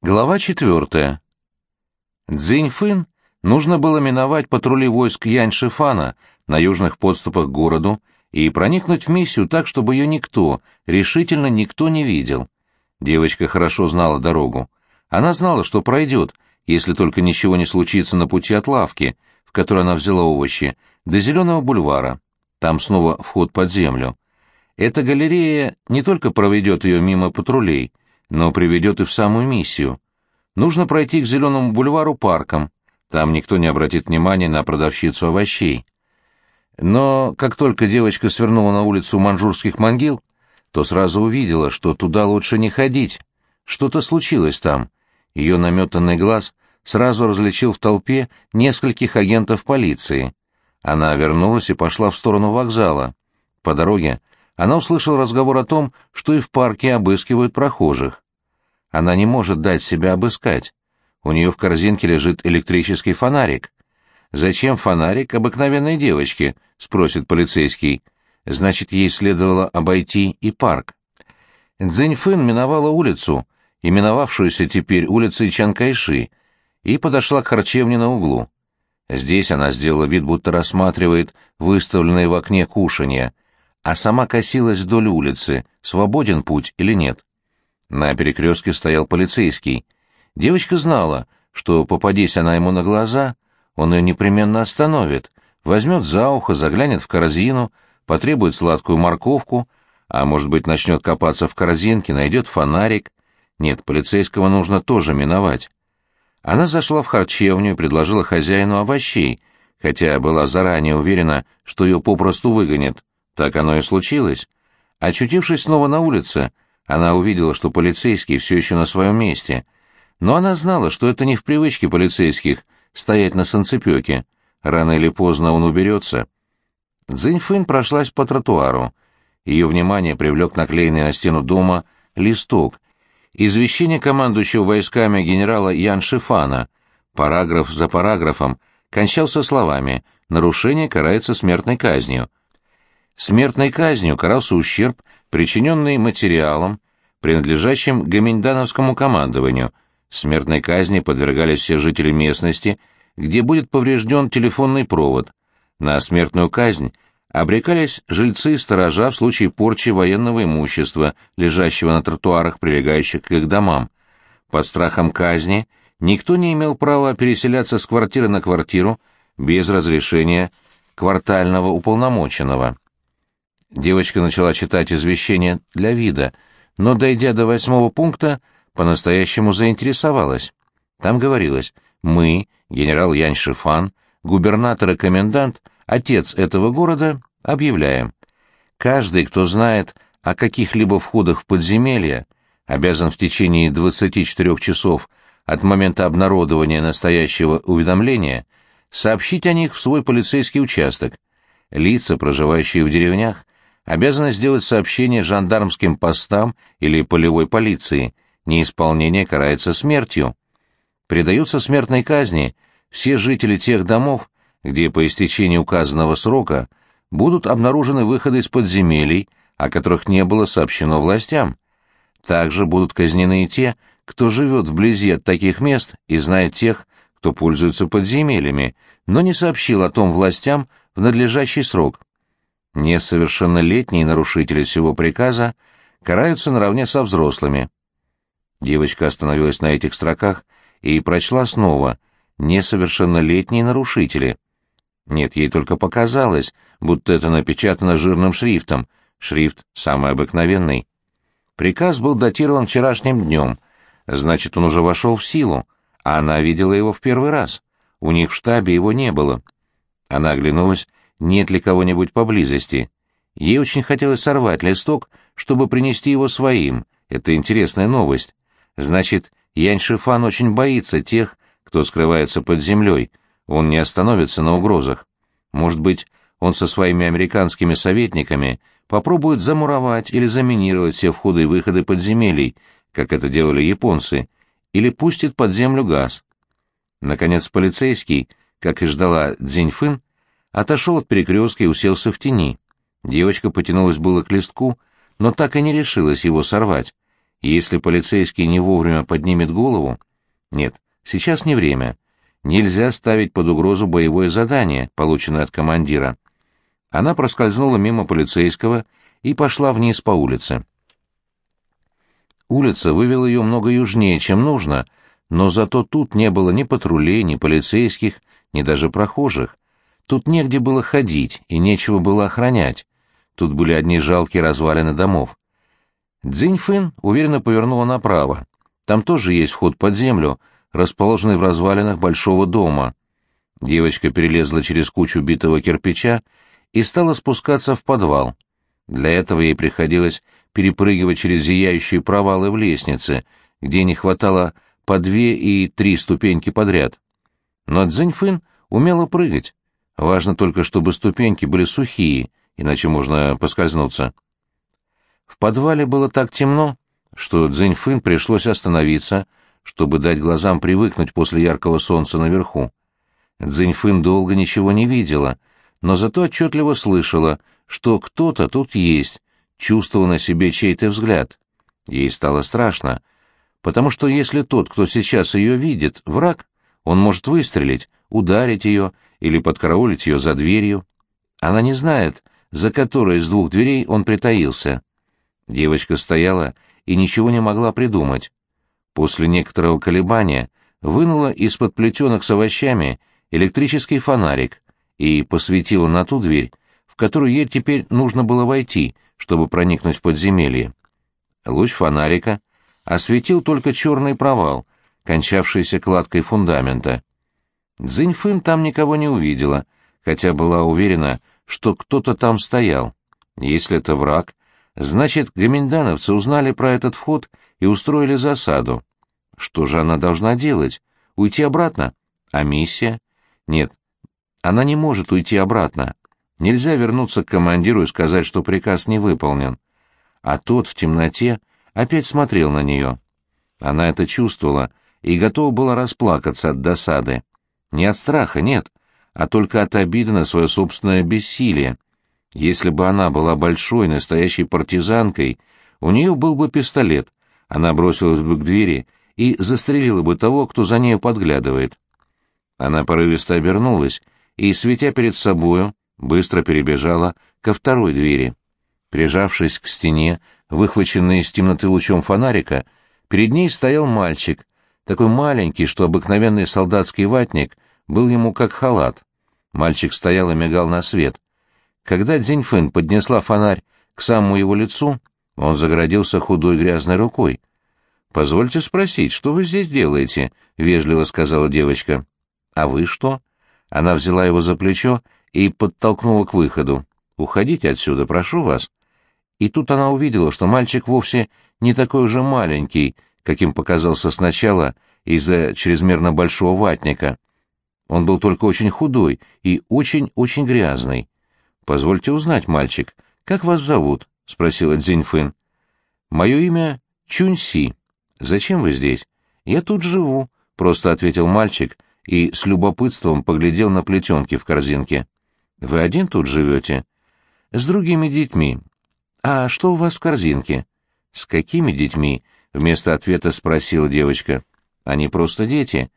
Глава четвертая. Цзиньфын нужно было миновать патрули войск Янь-Шифана на южных подступах к городу и проникнуть в миссию так, чтобы ее никто, решительно никто не видел. Девочка хорошо знала дорогу. Она знала, что пройдет, если только ничего не случится на пути от лавки, в которой она взяла овощи, до Зеленого бульвара. Там снова вход под землю. Эта галерея не только проведет ее мимо патрулей, но приведет и в самую миссию. Нужно пройти к Зеленому бульвару парком, там никто не обратит внимания на продавщицу овощей. Но как только девочка свернула на улицу манжурских могил, то сразу увидела, что туда лучше не ходить. Что-то случилось там. Ее наметанный глаз сразу различил в толпе нескольких агентов полиции. Она вернулась и пошла в сторону вокзала. По дороге она услышала разговор о том, что и в парке обыскивают прохожих. Она не может дать себя обыскать. У нее в корзинке лежит электрический фонарик. «Зачем фонарик обыкновенной девочке?» — спросит полицейский. Значит, ей следовало обойти и парк. Цзиньфын миновала улицу, именовавшуюся теперь улицей Чанкайши, и подошла к харчевне на углу. Здесь она сделала вид, будто рассматривает выставленные в окне кушанья — а сама косилась вдоль улицы, свободен путь или нет. На перекрестке стоял полицейский. Девочка знала, что, попадись она ему на глаза, он ее непременно остановит, возьмет за ухо, заглянет в корзину, потребует сладкую морковку, а может быть начнет копаться в корзинке, найдет фонарик. Нет, полицейского нужно тоже миновать. Она зашла в харчевню и предложила хозяину овощей, хотя была заранее уверена, что ее попросту выгонят. Так оно и случилось. Очутившись снова на улице, она увидела, что полицейский все еще на своем месте. Но она знала, что это не в привычке полицейских стоять на санцепёке. Рано или поздно он уберется. Цзиньфын прошлась по тротуару. Ее внимание привлек наклеенный на стену дома листок. Извещение командующего войсками генерала Ян Шифана. Параграф за параграфом кончался словами «Нарушение карается смертной казнью». Смертной казнью карался ущерб, причиненный материалом, принадлежащим гоминдановскому командованию. Смертной казни подвергались все жители местности, где будет поврежден телефонный провод. На смертную казнь обрекались жильцы и сторожа в случае порчи военного имущества, лежащего на тротуарах, прилегающих к их домам. Под страхом казни никто не имел права переселяться с квартиры на квартиру без разрешения квартального уполномоченного. Девочка начала читать извещение для вида, но, дойдя до восьмого пункта, по-настоящему заинтересовалась. Там говорилось «Мы, генерал Янь Шифан, губернатор и комендант, отец этого города, объявляем. Каждый, кто знает о каких-либо входах в подземелье, обязан в течение 24 часов от момента обнародования настоящего уведомления сообщить о них в свой полицейский участок. Лица, проживающие в деревнях, обязаны сделать сообщение жандармским постам или полевой полиции. Неисполнение карается смертью. Предаются смертной казни все жители тех домов, где по истечении указанного срока будут обнаружены выходы из подземелий, о которых не было сообщено властям. Также будут казнены и те, кто живет вблизи от таких мест и знает тех, кто пользуется подземельями, но не сообщил о том властям в надлежащий срок. Несовершеннолетние нарушители всего приказа караются наравне со взрослыми. Девочка остановилась на этих строках и прочла снова «Несовершеннолетние нарушители». Нет, ей только показалось, будто это напечатано жирным шрифтом, шрифт самый обыкновенный. Приказ был датирован вчерашним днем, значит, он уже вошел в силу, а она видела его в первый раз. У них в штабе его не было. Она оглянулась нет ли кого-нибудь поблизости. Ей очень хотелось сорвать листок, чтобы принести его своим. Это интересная новость. Значит, Янь Шифан очень боится тех, кто скрывается под землей. Он не остановится на угрозах. Может быть, он со своими американскими советниками попробует замуровать или заминировать все входы и выходы подземелий, как это делали японцы, или пустит под землю газ. Наконец полицейский, как и ждала Цзиньфын, отошел от перекрестка и уселся в тени. Девочка потянулась было к листку, но так и не решилась его сорвать. Если полицейский не вовремя поднимет голову... Нет, сейчас не время. Нельзя ставить под угрозу боевое задание, полученное от командира. Она проскользнула мимо полицейского и пошла вниз по улице. Улица вывела ее много южнее, чем нужно, но зато тут не было ни патрулей, ни полицейских, ни даже прохожих. Тут негде было ходить и нечего было охранять. Тут были одни жалкие развалины домов. Цзиньфын уверенно повернула направо. Там тоже есть вход под землю, расположенный в развалинах большого дома. Девочка перелезла через кучу битого кирпича и стала спускаться в подвал. Для этого ей приходилось перепрыгивать через зияющие провалы в лестнице, где не хватало по две и три ступеньки подряд. Но Цзиньфын умела прыгать. Важно только, чтобы ступеньки были сухие, иначе можно поскользнуться. В подвале было так темно, что Цзиньфын пришлось остановиться, чтобы дать глазам привыкнуть после яркого солнца наверху. Цзиньфын долго ничего не видела, но зато отчетливо слышала, что кто-то тут есть, чувствовала на себе чей-то взгляд. Ей стало страшно, потому что если тот, кто сейчас ее видит, враг, он может выстрелить, ударить ее или подкараулить ее за дверью. Она не знает, за которой из двух дверей он притаился. Девочка стояла и ничего не могла придумать. После некоторого колебания вынула из-под плетенок с овощами электрический фонарик и посветила на ту дверь, в которую ей теперь нужно было войти, чтобы проникнуть в подземелье. Луч фонарика осветил только черный провал, кончавшийся кладкой фундамента. Цзиньфын там никого не увидела, хотя была уверена, что кто-то там стоял. Если это враг, значит, гоминдановцы узнали про этот вход и устроили засаду. Что же она должна делать? Уйти обратно? А миссия? Нет, она не может уйти обратно. Нельзя вернуться к командиру и сказать, что приказ не выполнен. А тот в темноте опять смотрел на нее. Она это чувствовала и готова была расплакаться от досады. Не от страха, нет, а только от обиды на свое собственное бессилие. Если бы она была большой, настоящей партизанкой, у нее был бы пистолет, она бросилась бы к двери и застрелила бы того, кто за нею подглядывает. Она порывисто обернулась и, светя перед собою, быстро перебежала ко второй двери. Прижавшись к стене, выхваченной из темноты лучом фонарика, перед ней стоял мальчик, такой маленький, что обыкновенный солдатский ватник был ему как халат. Мальчик стоял и мигал на свет. Когда Дзиньфэн поднесла фонарь к самому его лицу, он загородился худой грязной рукой. «Позвольте спросить, что вы здесь делаете?» — вежливо сказала девочка. «А вы что?» Она взяла его за плечо и подтолкнула к выходу. «Уходите отсюда, прошу вас». И тут она увидела, что мальчик вовсе не такой уже маленький, каким показался сначала из-за чрезмерно большого ватника. Он был только очень худой и очень-очень грязный. «Позвольте узнать, мальчик, как вас зовут?» — спросила Цзиньфын. «Мое имя Чуньси. Зачем вы здесь?» «Я тут живу», — просто ответил мальчик и с любопытством поглядел на плетенки в корзинке. «Вы один тут живете?» «С другими детьми». «А что у вас в корзинке?» «С какими детьми?» — вместо ответа спросила девочка. «Они просто дети».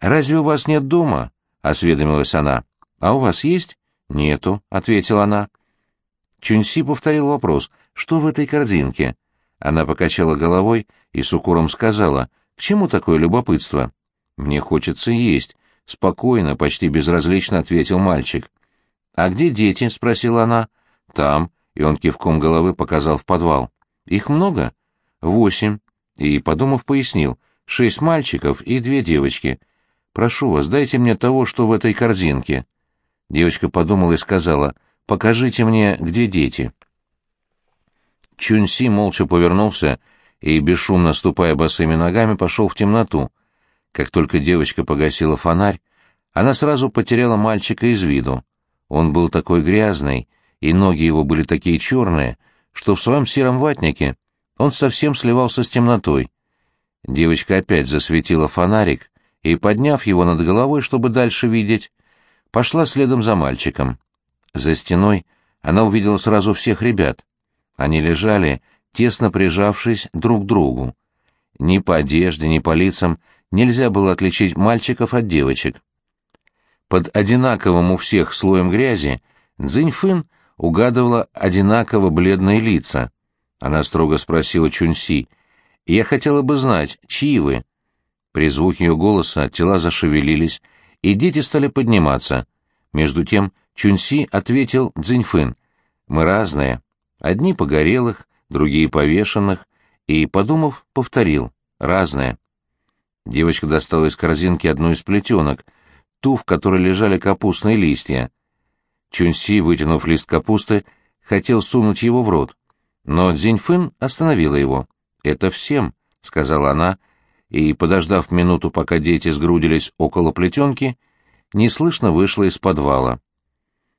«Разве у вас нет дома?» — осведомилась она. «А у вас есть?» «Нету», — ответила она. Чунси повторил вопрос. «Что в этой корзинке?» Она покачала головой и с укором сказала. «К чему такое любопытство?» «Мне хочется есть», — спокойно, почти безразлично ответил мальчик. «А где дети?» — спросила она. «Там», — и он кивком головы показал в подвал. «Их много?» «Восемь». И, подумав, пояснил. «Шесть мальчиков и две девочки. Прошу вас, дайте мне того, что в этой корзинке». Девочка подумала и сказала, «Покажите мне, где дети». Чунси молча повернулся и, бесшумно ступая босыми ногами, пошел в темноту. Как только девочка погасила фонарь, она сразу потеряла мальчика из виду. Он был такой грязный, и ноги его были такие черные, что в своем сером ватнике он совсем сливался с темнотой. Девочка опять засветила фонарик и, подняв его над головой, чтобы дальше видеть, пошла следом за мальчиком. За стеной она увидела сразу всех ребят. Они лежали, тесно прижавшись друг к другу. Ни по одежде, ни по лицам нельзя было отличить мальчиков от девочек. Под одинаковым у всех слоем грязи Цзиньфын угадывала одинаково бледные лица. Она строго спросила Чунси, «Я хотела бы знать, чьи вы?» При звуке ее голоса тела зашевелились, и дети стали подниматься. Между тем Чунси ответил Цзиньфын, «Мы разные. Одни погорелых, другие повешенных, и, подумав, повторил «разное». Девочка достала из корзинки одну из плетенок, ту, в которой лежали капустные листья. Чунси, вытянув лист капусты, хотел сунуть его в рот, но Дзиньфын остановила его. «Это всем», — сказала она, и, подождав минуту, пока дети сгрудились около плетенки, неслышно вышла из подвала.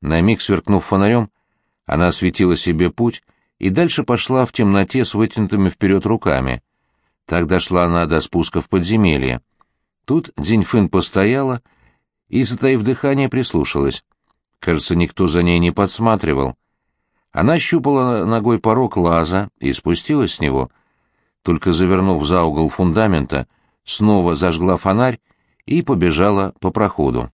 На миг сверкнув фонарем, она осветила себе путь и дальше пошла в темноте с вытянутыми вперед руками. Так дошла она до спуска в подземелье. Тут Дзиньфын постояла и, затаив дыхание, прислушалась. Кажется, никто за ней не подсматривал. Она щупала ногой порог лаза и спустилась с него. Только завернув за угол фундамента, снова зажгла фонарь и побежала по проходу.